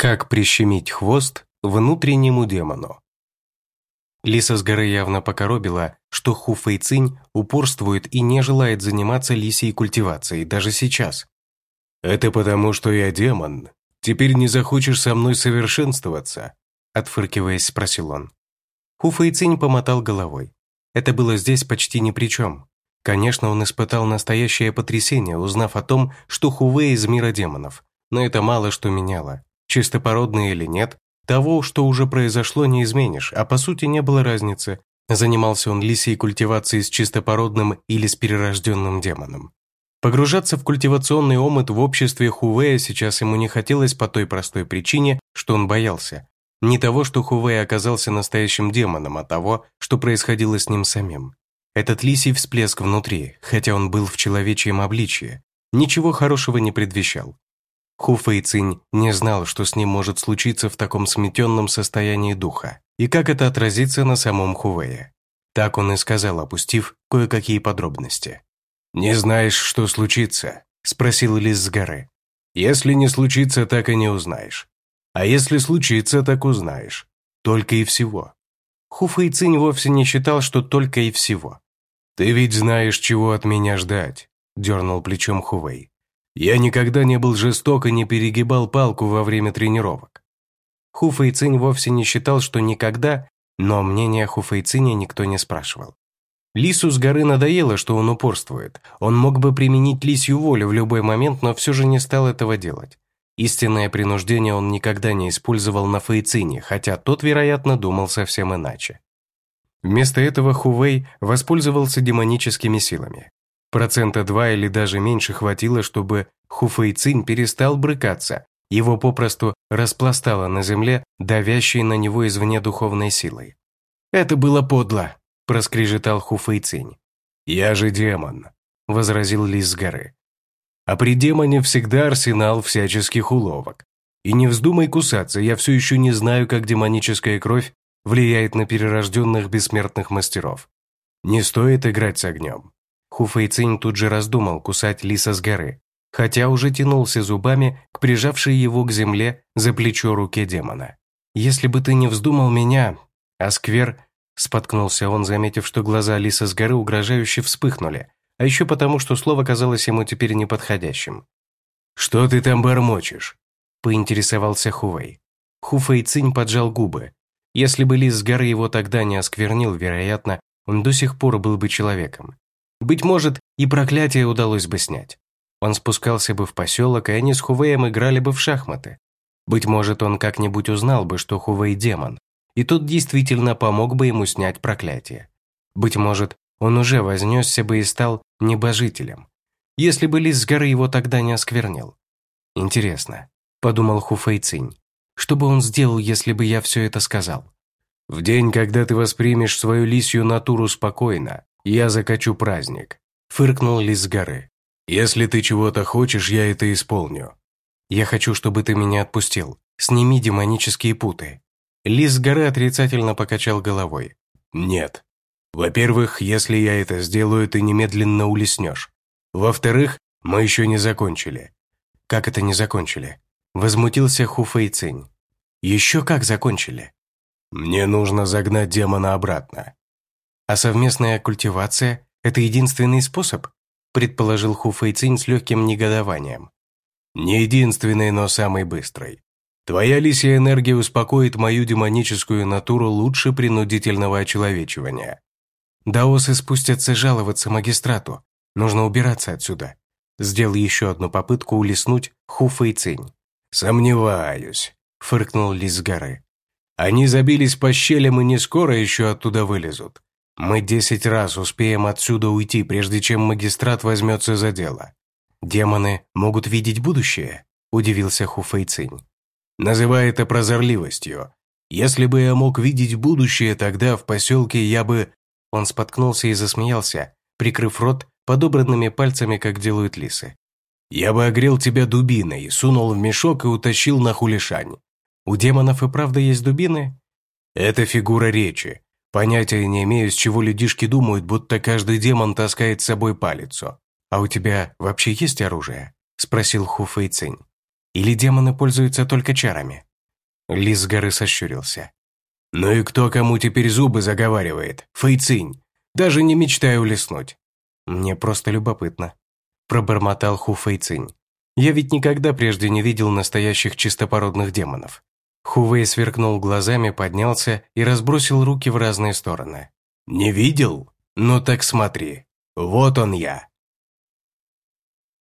Как прищемить хвост внутреннему демону? Лиса с горы явно покоробила, что Ху Фэйцинь упорствует и не желает заниматься лисией культивацией даже сейчас. «Это потому, что я демон. Теперь не захочешь со мной совершенствоваться?» Отфыркиваясь, спросил он. Ху Фэйцинь помотал головой. Это было здесь почти ни при чем. Конечно, он испытал настоящее потрясение, узнав о том, что Хувей из мира демонов, но это мало что меняло чистопородный или нет, того, что уже произошло, не изменишь, а по сути не было разницы, занимался он лисией культивацией с чистопородным или с перерожденным демоном. Погружаться в культивационный омут в обществе Хувея сейчас ему не хотелось по той простой причине, что он боялся. Не того, что Хувей оказался настоящим демоном, а того, что происходило с ним самим. Этот лисий всплеск внутри, хотя он был в человечьем обличье, ничего хорошего не предвещал. Ху Фэйцинь не знал, что с ним может случиться в таком сметенном состоянии духа, и как это отразится на самом Хувее. Так он и сказал, опустив кое-какие подробности. «Не знаешь, что случится?» – спросил Лис с горы. «Если не случится, так и не узнаешь. А если случится, так узнаешь. Только и всего». Ху Фэйцинь вовсе не считал, что только и всего. «Ты ведь знаешь, чего от меня ждать», – дернул плечом Хувей. Я никогда не был жесток и не перегибал палку во время тренировок. Ху Фэйцинь вовсе не считал, что никогда, но мнение Ху Фэйциня никто не спрашивал. Лису с горы надоело, что он упорствует. Он мог бы применить лисью волю в любой момент, но все же не стал этого делать. Истинное принуждение он никогда не использовал на Фэйцине, хотя тот, вероятно, думал совсем иначе. Вместо этого Хувей воспользовался демоническими силами. Процента два или даже меньше хватило, чтобы Хуфэйцин перестал брыкаться. Его попросту распластало на земле, давящей на него извне духовной силой. «Это было подло», – проскрежетал Хуфэйцинь. «Я же демон», – возразил Лис горы. «А при демоне всегда арсенал всяческих уловок. И не вздумай кусаться, я все еще не знаю, как демоническая кровь влияет на перерожденных бессмертных мастеров. Не стоит играть с огнем. Хуфэйцинь тут же раздумал кусать лиса с горы, хотя уже тянулся зубами к прижавшей его к земле за плечо руке демона. «Если бы ты не вздумал меня...» А сквер... Споткнулся он, заметив, что глаза лиса с горы угрожающе вспыхнули, а еще потому, что слово казалось ему теперь неподходящим. «Что ты там бормочешь?» – поинтересовался Хувей. Хуфэй Цинь поджал губы. Если бы лис с горы его тогда не осквернил, вероятно, он до сих пор был бы человеком. Быть может, и проклятие удалось бы снять. Он спускался бы в поселок, и они с Хувеем играли бы в шахматы. Быть может, он как-нибудь узнал бы, что Хувей – демон, и тот действительно помог бы ему снять проклятие. Быть может, он уже вознесся бы и стал небожителем, если бы лис с горы его тогда не осквернил. «Интересно», – подумал Хуфэй Цинь, «что бы он сделал, если бы я все это сказал?» «В день, когда ты воспримешь свою лисью натуру спокойно, «Я закачу праздник», – фыркнул лис с горы. «Если ты чего-то хочешь, я это исполню». «Я хочу, чтобы ты меня отпустил. Сними демонические путы». Лис с горы отрицательно покачал головой. «Нет. Во-первых, если я это сделаю, ты немедленно улеснешь. Во-вторых, мы еще не закончили». «Как это не закончили?» Возмутился Хуфэй Цинь. «Еще как закончили?» «Мне нужно загнать демона обратно. А совместная культивация – это единственный способ, предположил Ху Фэйцинь с легким негодованием. Не единственный, но самый быстрый. Твоя лисья энергия успокоит мою демоническую натуру лучше принудительного очеловечивания. Даосы спустятся жаловаться магистрату. Нужно убираться отсюда. Сделал еще одну попытку улеснуть Ху Фэйцинь. «Сомневаюсь», – фыркнул лис с горы. «Они забились по щелям и не скоро еще оттуда вылезут. Мы десять раз успеем отсюда уйти, прежде чем магистрат возьмется за дело. Демоны могут видеть будущее, удивился Хуфейцинь. Называй это прозорливостью. Если бы я мог видеть будущее, тогда в поселке я бы... Он споткнулся и засмеялся, прикрыв рот подобранными пальцами, как делают лисы. «Я бы огрел тебя дубиной, сунул в мешок и утащил на хулишань». «У демонов и правда есть дубины?» «Это фигура речи. Понятия не имею, с чего людишки думают, будто каждый демон таскает с собой палицу. «А у тебя вообще есть оружие?» – спросил Ху Фэйцинь. «Или демоны пользуются только чарами?» Лис с горы сощурился. «Ну и кто кому теперь зубы заговаривает? Фэйцинь. Даже не мечтаю леснуть». «Мне просто любопытно», – пробормотал Ху Фэйцинь. «Я ведь никогда прежде не видел настоящих чистопородных демонов». Хувей сверкнул глазами, поднялся и разбросил руки в разные стороны. «Не видел? Ну так смотри. Вот он я.